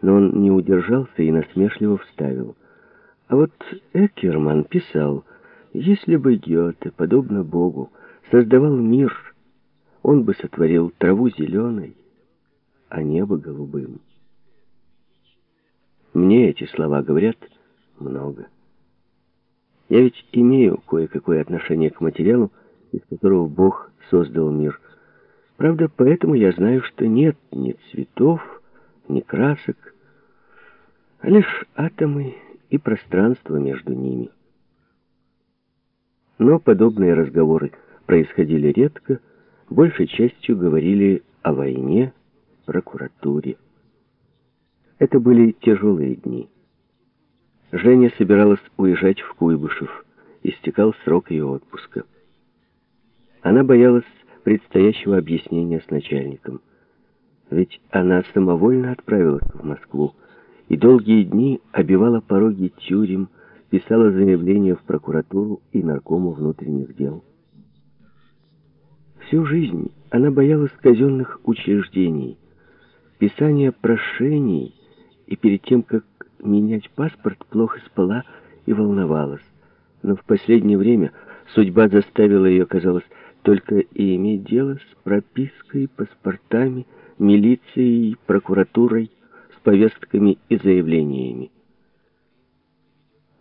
но он не удержался и насмешливо вставил. А вот Экерман писал, если бы Гёте, подобно Богу, создавал мир, он бы сотворил траву зеленой, а небо голубым. Мне эти слова говорят много. Я ведь имею кое-какое отношение к материалу, из которого Бог создал мир. Правда, поэтому я знаю, что нет ни цветов, ни красок, а лишь атомы и пространство между ними. Но подобные разговоры происходили редко, большей частью говорили о войне, прокуратуре. Это были тяжелые дни. Женя собиралась уезжать в Куйбышев, истекал срок ее отпуска. Она боялась предстоящего объяснения с начальником. Ведь она самовольно отправилась в Москву и долгие дни обивала пороги тюрем, писала заявления в прокуратуру и наркому внутренних дел. Всю жизнь она боялась казенных учреждений, писания прошений, и перед тем, как менять паспорт, плохо спала и волновалась. Но в последнее время судьба заставила ее, казалось, только и иметь дело с пропиской, паспортами, милицией, прокуратурой, с повестками и заявлениями.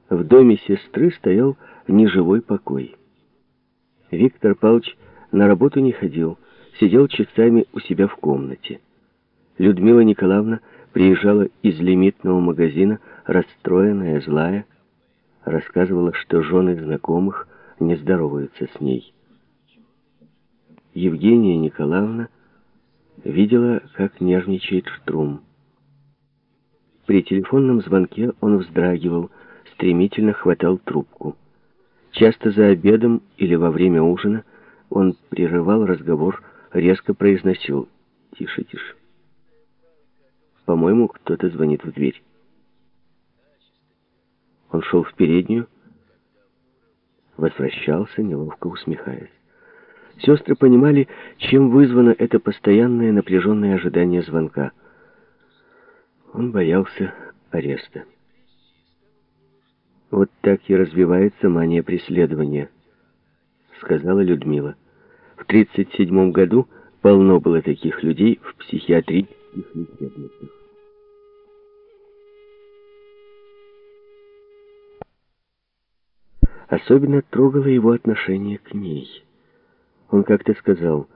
В доме сестры стоял неживой покой. Виктор Павлович на работу не ходил, сидел часами у себя в комнате. Людмила Николаевна приезжала из лимитного магазина, расстроенная, злая, рассказывала, что жены знакомых не здороваются с ней. Евгения Николаевна видела, как нервничает Штрум. При телефонном звонке он вздрагивал, стремительно хватал трубку. Часто за обедом или во время ужина он прерывал разговор, резко произносил «Тише, тише». По-моему, кто-то звонит в дверь. Он шел в переднюю, возвращался, неловко усмехаясь. Сестры понимали, чем вызвано это постоянное напряженное ожидание звонка. Он боялся ареста. Вот так и развивается мания преследования, сказала Людмила. В 37 году полно было таких людей в психиатрических лечебницах. Особенно трогало его отношение к ней. Он как-то сказал,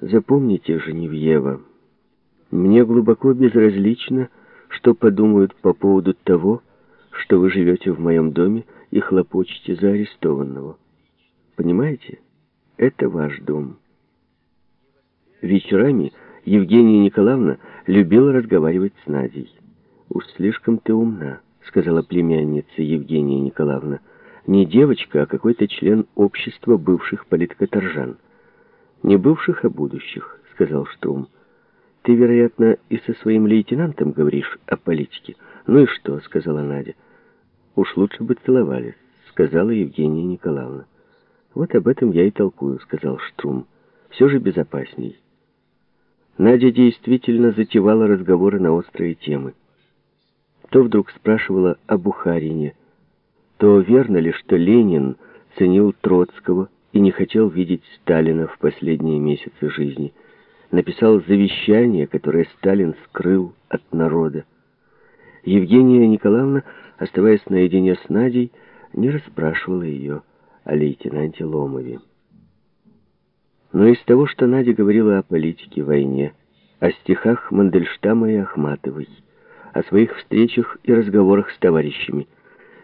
«Запомните, Женевьева, мне глубоко безразлично, что подумают по поводу того, что вы живете в моем доме и хлопочете за арестованного. Понимаете? Это ваш дом». Вечерами Евгения Николаевна любила разговаривать с Надей. «Уж слишком ты умна», — сказала племянница Евгения Николаевна. Не девочка, а какой-то член общества бывших политкоторжан. «Не бывших, а будущих», — сказал Штрум. «Ты, вероятно, и со своим лейтенантом говоришь о политике». «Ну и что?» — сказала Надя. «Уж лучше бы целовались», — сказала Евгения Николаевна. «Вот об этом я и толкую», — сказал Штрум. «Все же безопасней». Надя действительно затевала разговоры на острые темы. То вдруг спрашивала о Бухарине, то верно ли, что Ленин ценил Троцкого и не хотел видеть Сталина в последние месяцы жизни? Написал завещание, которое Сталин скрыл от народа. Евгения Николаевна, оставаясь наедине с Надей, не расспрашивала ее о лейтенанте Ломове. Но из того, что Надя говорила о политике, войне, о стихах Мандельштама и Ахматовой, о своих встречах и разговорах с товарищами –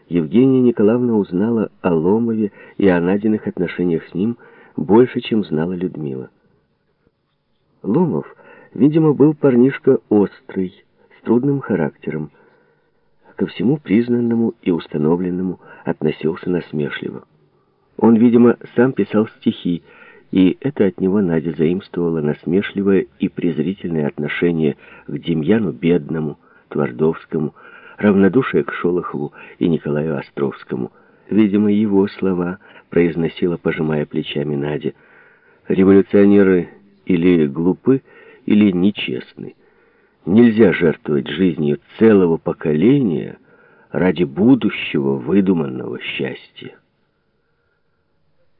Евгения Николаевна узнала о Ломове и о Надиных отношениях с ним больше, чем знала Людмила. Ломов, видимо, был парнишка острый, с трудным характером. Ко всему признанному и установленному относился насмешливо. Он, видимо, сам писал стихи, и это от него Надя заимствовала насмешливое и презрительное отношение к Демьяну Бедному, Твардовскому, равнодушие к Шолохову и Николаю Островскому. Видимо, его слова произносила, пожимая плечами Надя. Революционеры или глупы, или нечестны. Нельзя жертвовать жизнью целого поколения ради будущего выдуманного счастья.